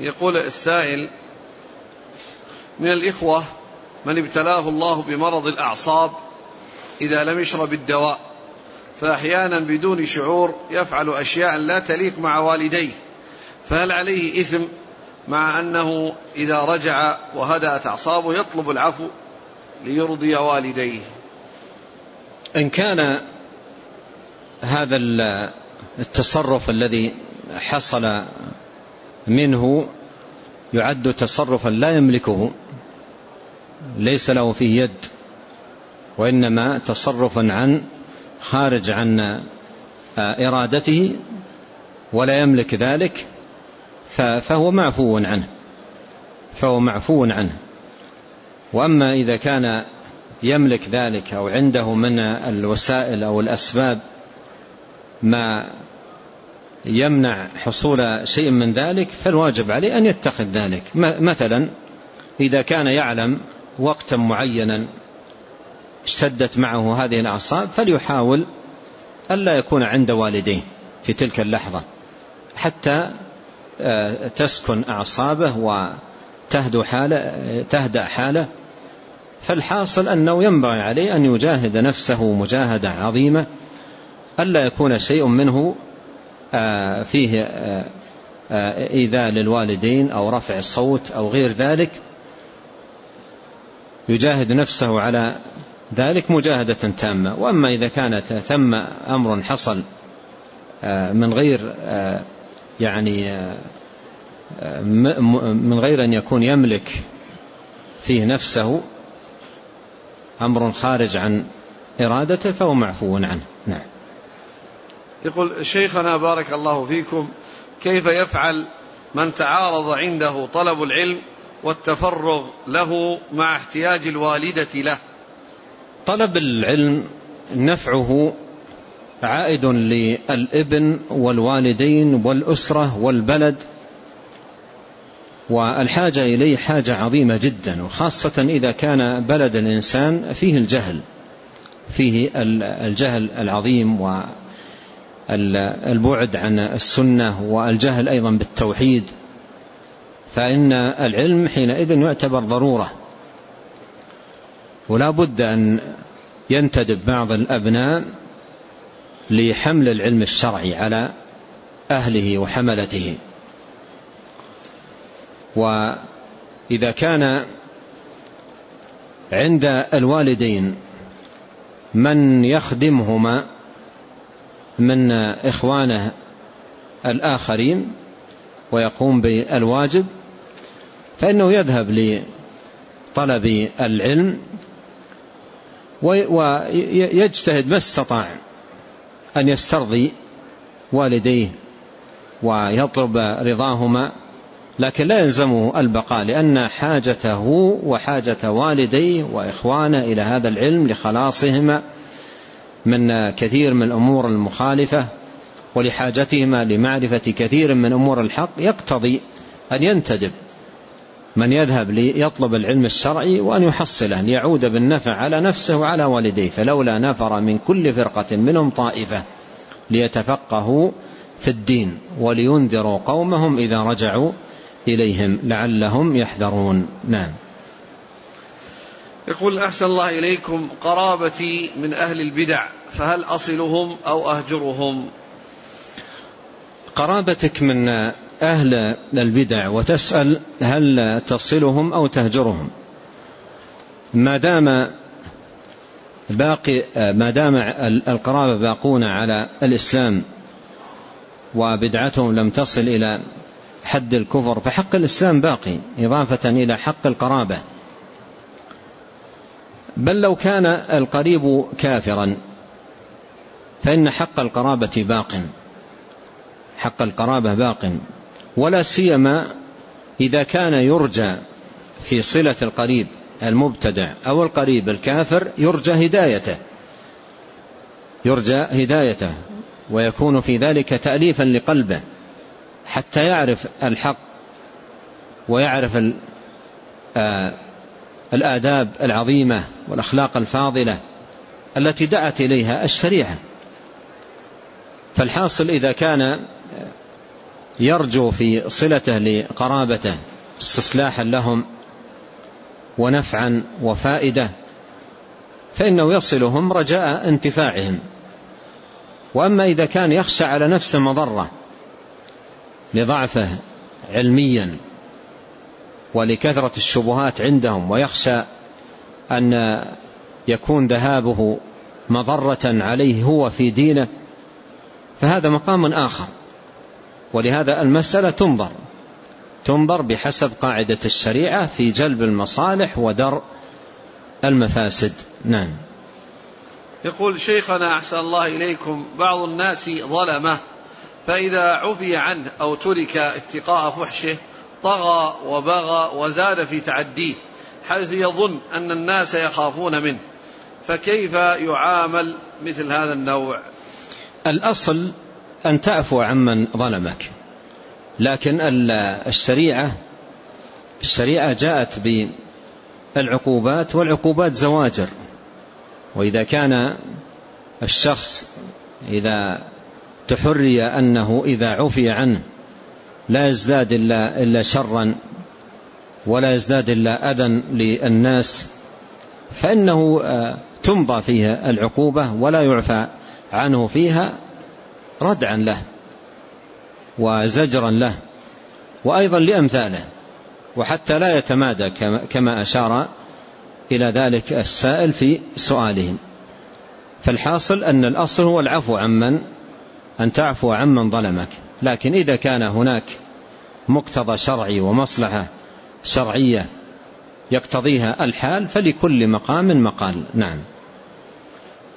يقول السائل من الإخوة من ابتلاه الله بمرض الأعصاب إذا لم يشرب الدواء فأحيانا بدون شعور يفعل أشياء لا تليق مع والديه فهل عليه إثم مع أنه إذا رجع وهدأت أعصابه يطلب العفو ليرضي والديه؟ إن كان هذا التصرف الذي حصل منه يعد تصرفا لا يملكه ليس له فيه يد وإنما تصرفا عن خارج عن إرادته ولا يملك ذلك فهو معفو عنه فهو معفو عنه. وأما إذا كان يملك ذلك أو عنده من الوسائل أو الأسباب ما يمنع حصول شيء من ذلك فالواجب عليه أن يتخذ ذلك. مثلا إذا كان يعلم وقتا معينا اشتدت معه هذه الأعصاب فليحاول ألا يكون عند والديه في تلك اللحظة حتى آه، تسكن أعصابه وتهدأ حاله, تهدأ حاله. فالحاصل أنه ينبغي عليه أن يجاهد نفسه مجاهدة عظيمة ألا يكون شيء منه فيه إيذاء للوالدين أو رفع الصوت أو غير ذلك يجاهد نفسه على ذلك مجاهدة تامة. وأما إذا كانت ثم أمر حصل آه، من غير آه، يعني من غير أن يكون يملك فيه نفسه أمر خارج عن إرادته فهو معفو عنه. نعم. يقول شيخنا بارك الله فيكم كيف يفعل من تعارض عنده طلب العلم والتفرغ له مع احتياج الوالدة له؟ طلب العلم نفعه عائد للابن والوالدين والأسرة والبلد والحاجة إليه حاجة عظيمة جدا وخاصة إذا كان بلد الإنسان فيه الجهل فيه الجهل العظيم والبعد عن السنة والجهل أيضا بالتوحيد فإن العلم حينئذ يعتبر ضرورة. ولا بد أن ينتدب بعض الأبناء لحمل العلم الشرعي على أهله وحملته. وإذا كان عند الوالدين من يخدمهما من إخوانه الآخرين ويقوم بالواجب فإنه يذهب لطلب العلم ويجتهد ما استطاع أن يسترضي والديه ويطلب رضاهما لكن لا يلزمه البقاء لأن حاجته وحاجة والديه وإخوانه إلى هذا العلم لخلاصهما من كثير من الأمور المخالفة ولحاجتهما لمعرفة كثير من أمور الحق يقتضي أن ينتدب. من يذهب ليطلب العلم الشرعي وأن يحصله ليعود بالنفع على نفسه وعلى والديه. فلولا نفر من كل فرقة منهم طائفة ليتفقهوا في الدين ولينذروا قومهم إذا رجعوا إليهم لعلهم يحذرون. نعم. يقول أحسن الله إليكم قرابتي من أهل البدع فهل أصلهم أو أهجرهم؟ قرابتك من أهل البدع وتسأل هل تصلهم أو تهجرهم. ما دام باقي ما دام القرابة باقون على الإسلام وبدعتهم لم تصل إلى حد الكفر فحق الإسلام باقي إضافة إلى حق القرابة. بل لو كان القريب كافرا فإن حق القرابة باق. حق القرابة باق. ولا سيما إذا كان يرجى في صلة القريب المبتدع أو القريب الكافر يرجى هدايته. يرجى هدايته ويكون في ذلك تأليفا لقلبه حتى يعرف الحق ويعرف آه، الآداب العظيمة والأخلاق الفاضلة التي دعت إليها الشريعة. فالحاصل إذا كان يرجو في صلته لقرابته استصلاحا لهم ونفعا وفائدة فإنه يصلهم رجاء انتفاعهم. وأما إذا كان يخشى على نفسه مضرة لضعفه علميا ولكثرة الشبهات عندهم ويخشى أن يكون ذهابه مضرة عليه هو في دينه فهذا مقام آخر. ولهذا المسألة تنظر تنظر بحسب قاعدة الشريعة في جلب المصالح ودرء المفاسد. نعم. يقول شيخنا أحسن الله إليكم بعض الناس ظلمه فإذا عفي عنه أو ترك اتقاء فحشه طغى وبغى وزاد في تعديه حيث يظن أن الناس يخافون منه. فكيف يعامل مثل هذا النوع؟ الأصل أن تعفو عمن ظلمك لكن الشريعة الشريعة جاءت بالعقوبات والعقوبات زواجر. وإذا كان الشخص إذا تحري أنه إذا عفي عنه لا يزداد إلا, إلا شرا ولا يزداد إلا أذى للناس فإنه آه، تمضى فيها العقوبة ولا يعفى عنه فيها ردعا له وزجرا له وأيضا لأمثاله وحتى لا يتمادى كما أشار إلى ذلك السائل في سؤالهم. فالحاصل أن الأصل هو العفو عمن أن تعفو عمن ظلمك لكن إذا كان هناك مقتضى شرعي ومصلحة شرعية يقتضيها الحال فلكل مقام مقال. نعم.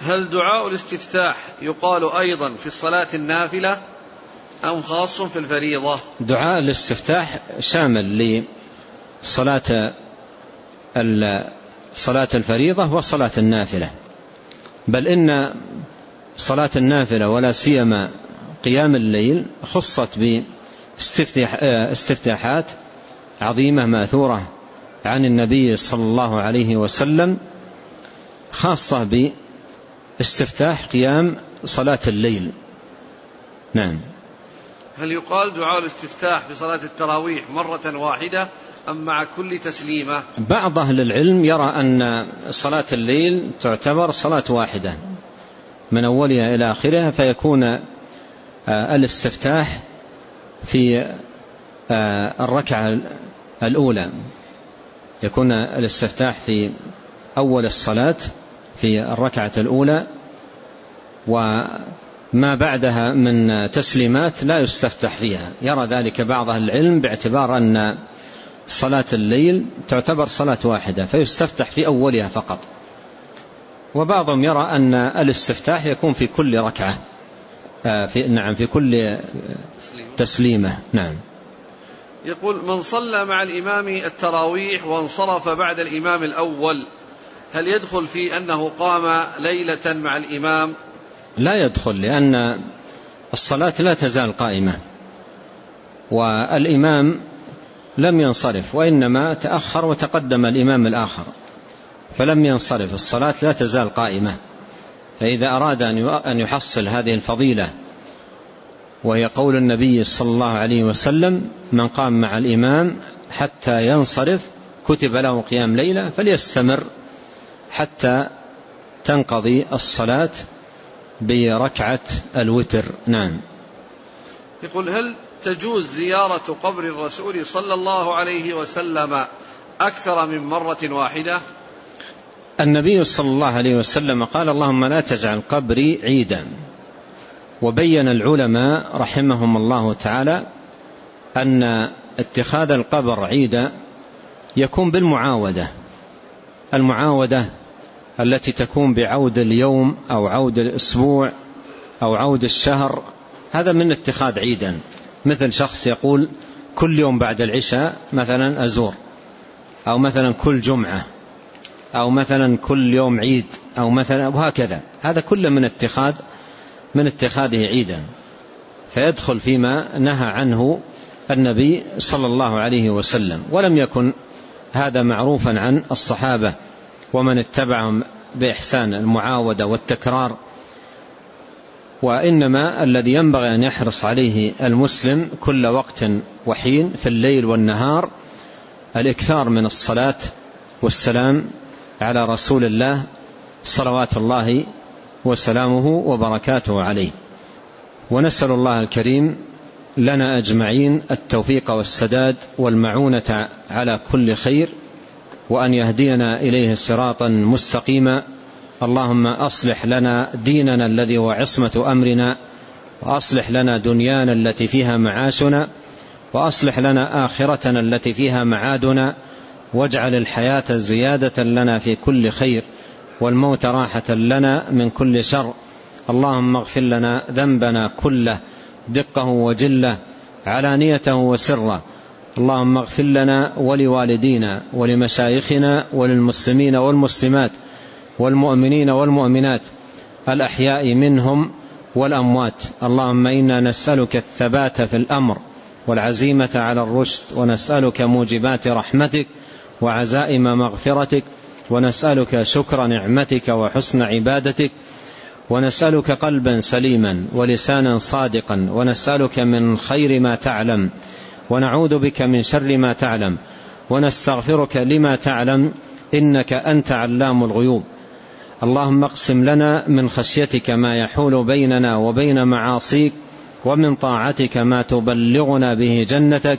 هل دعاء الاستفتاح يقال أيضا في الصلاة النافلة أم خاص في الفريضة؟ دعاء الاستفتاح شامل لصلاة صلاة الفريضة وصلاة النافلة. بل إن صلاة النافلة ولا سيما قيام الليل خصت باستفتاحات عظيمة مأثورة عن النبي صلى الله عليه وسلم خاصة باستفتاح قيام صلاة الليل. نعم. هل يقال دعاء الاستفتاح في صلاة التراويح مرة واحدة أم مع كل تسليمة؟ بعض أهل العلم يرى أن صلاة الليل تعتبر صلاة واحدة من أولها إلى آخرها فيكون آه، الاستفتاح في آه، الركعة الأولى. يكون الاستفتاح في أول الصلاة في الركعة الأولى وما بعدها من تسليمات لا يستفتح فيها. يرى ذلك بعض العلم باعتبار أن صلاة الليل تعتبر صلاة واحدة فيستفتح في أولها فقط. وبعضهم يرى أن الاستفتاح يكون في كل ركعة. في نعم في كل تسليمة. نعم. يقول من صلى مع الإمام التراويح وانصرف بعد الإمام الأول هل يدخل في أنه قام ليلة مع الإمام؟ لا يدخل لأن الصلاة لا تزال قائمة والإمام لم ينصرف وإنما تأخر وتقدم الإمام الآخر فلم ينصرف. الصلاة لا تزال قائمة. فإذا أراد أن يحصل هذه الفضيلة وهي قول النبي صلى الله عليه وسلم من قام مع الإمام حتى ينصرف كتب له قيام ليلة فليستمر حتى تنقضي الصلاة بركعة الوتر. نعم. يقول هل تجوز زيارة قبر الرسول صلى الله عليه وسلم أكثر من مرة واحدة؟ النبي صلى الله عليه وسلم قال اللهم لا تجعل قبري عيدا. وبين العلماء رحمهم الله تعالى أن اتخاذ القبر عيدا يكون بالمعاودة المعاودة التي تكون بعود اليوم أو عود الأسبوع أو عود الشهر هذا من اتخاذ عيدا. مثل شخص يقول كل يوم بعد العشاء مثلا أزور أو مثلا كل جمعة. أو مثلا كل يوم عيد أو مثلا وهكذا. هذا كله من اتخاذ من اتخاذه عيدا. فيدخل فيما نهى عنه النبي صلى الله عليه وسلم. ولم يكن هذا معروفا عن الصحابة ومن اتبعهم بإحسان المعاودة والتكرار. وإنما الذي ينبغي أن يحرص عليه المسلم كل وقت وحين في الليل والنهار الإكثار من الصلاة والسلام على رسول الله صلوات الله وسلامه وبركاته عليه. ونسأل الله الكريم لنا أجمعين التوفيق والسداد والمعونة على كل خير وأن يهدينا إليه صراطا مستقيما. اللهم أصلح لنا ديننا الذي هو عصمة أمرنا وأصلح لنا دنيانا التي فيها معاشنا وأصلح لنا آخرتنا التي فيها معادنا. واجعل الحياة زيادة لنا في كل خير والموت راحة لنا من كل شر. اللهم اغفر لنا ذنبنا كله دقه وجله علانيته وسره. اللهم اغفر لنا ولوالدينا ولمشايخنا وللمسلمين والمسلمات والمؤمنين والمؤمنات الأحياء منهم والأموات. اللهم إنا نسألك الثبات في الأمر والعزيمة على الرشد ونسألك موجبات رحمتك وعزائم مغفرتك ونسألك شكر نعمتك وحسن عبادتك ونسألك قلبا سليما ولسانا صادقا ونسألك من خير ما تعلم ونعوذ بك من شر ما تعلم ونستغفرك لما تعلم إنك أنت علام الغيوب. اللهم اقسم لنا من خشيتك ما يحول بيننا وبين معاصيك ومن طاعتك ما تبلغنا به جنتك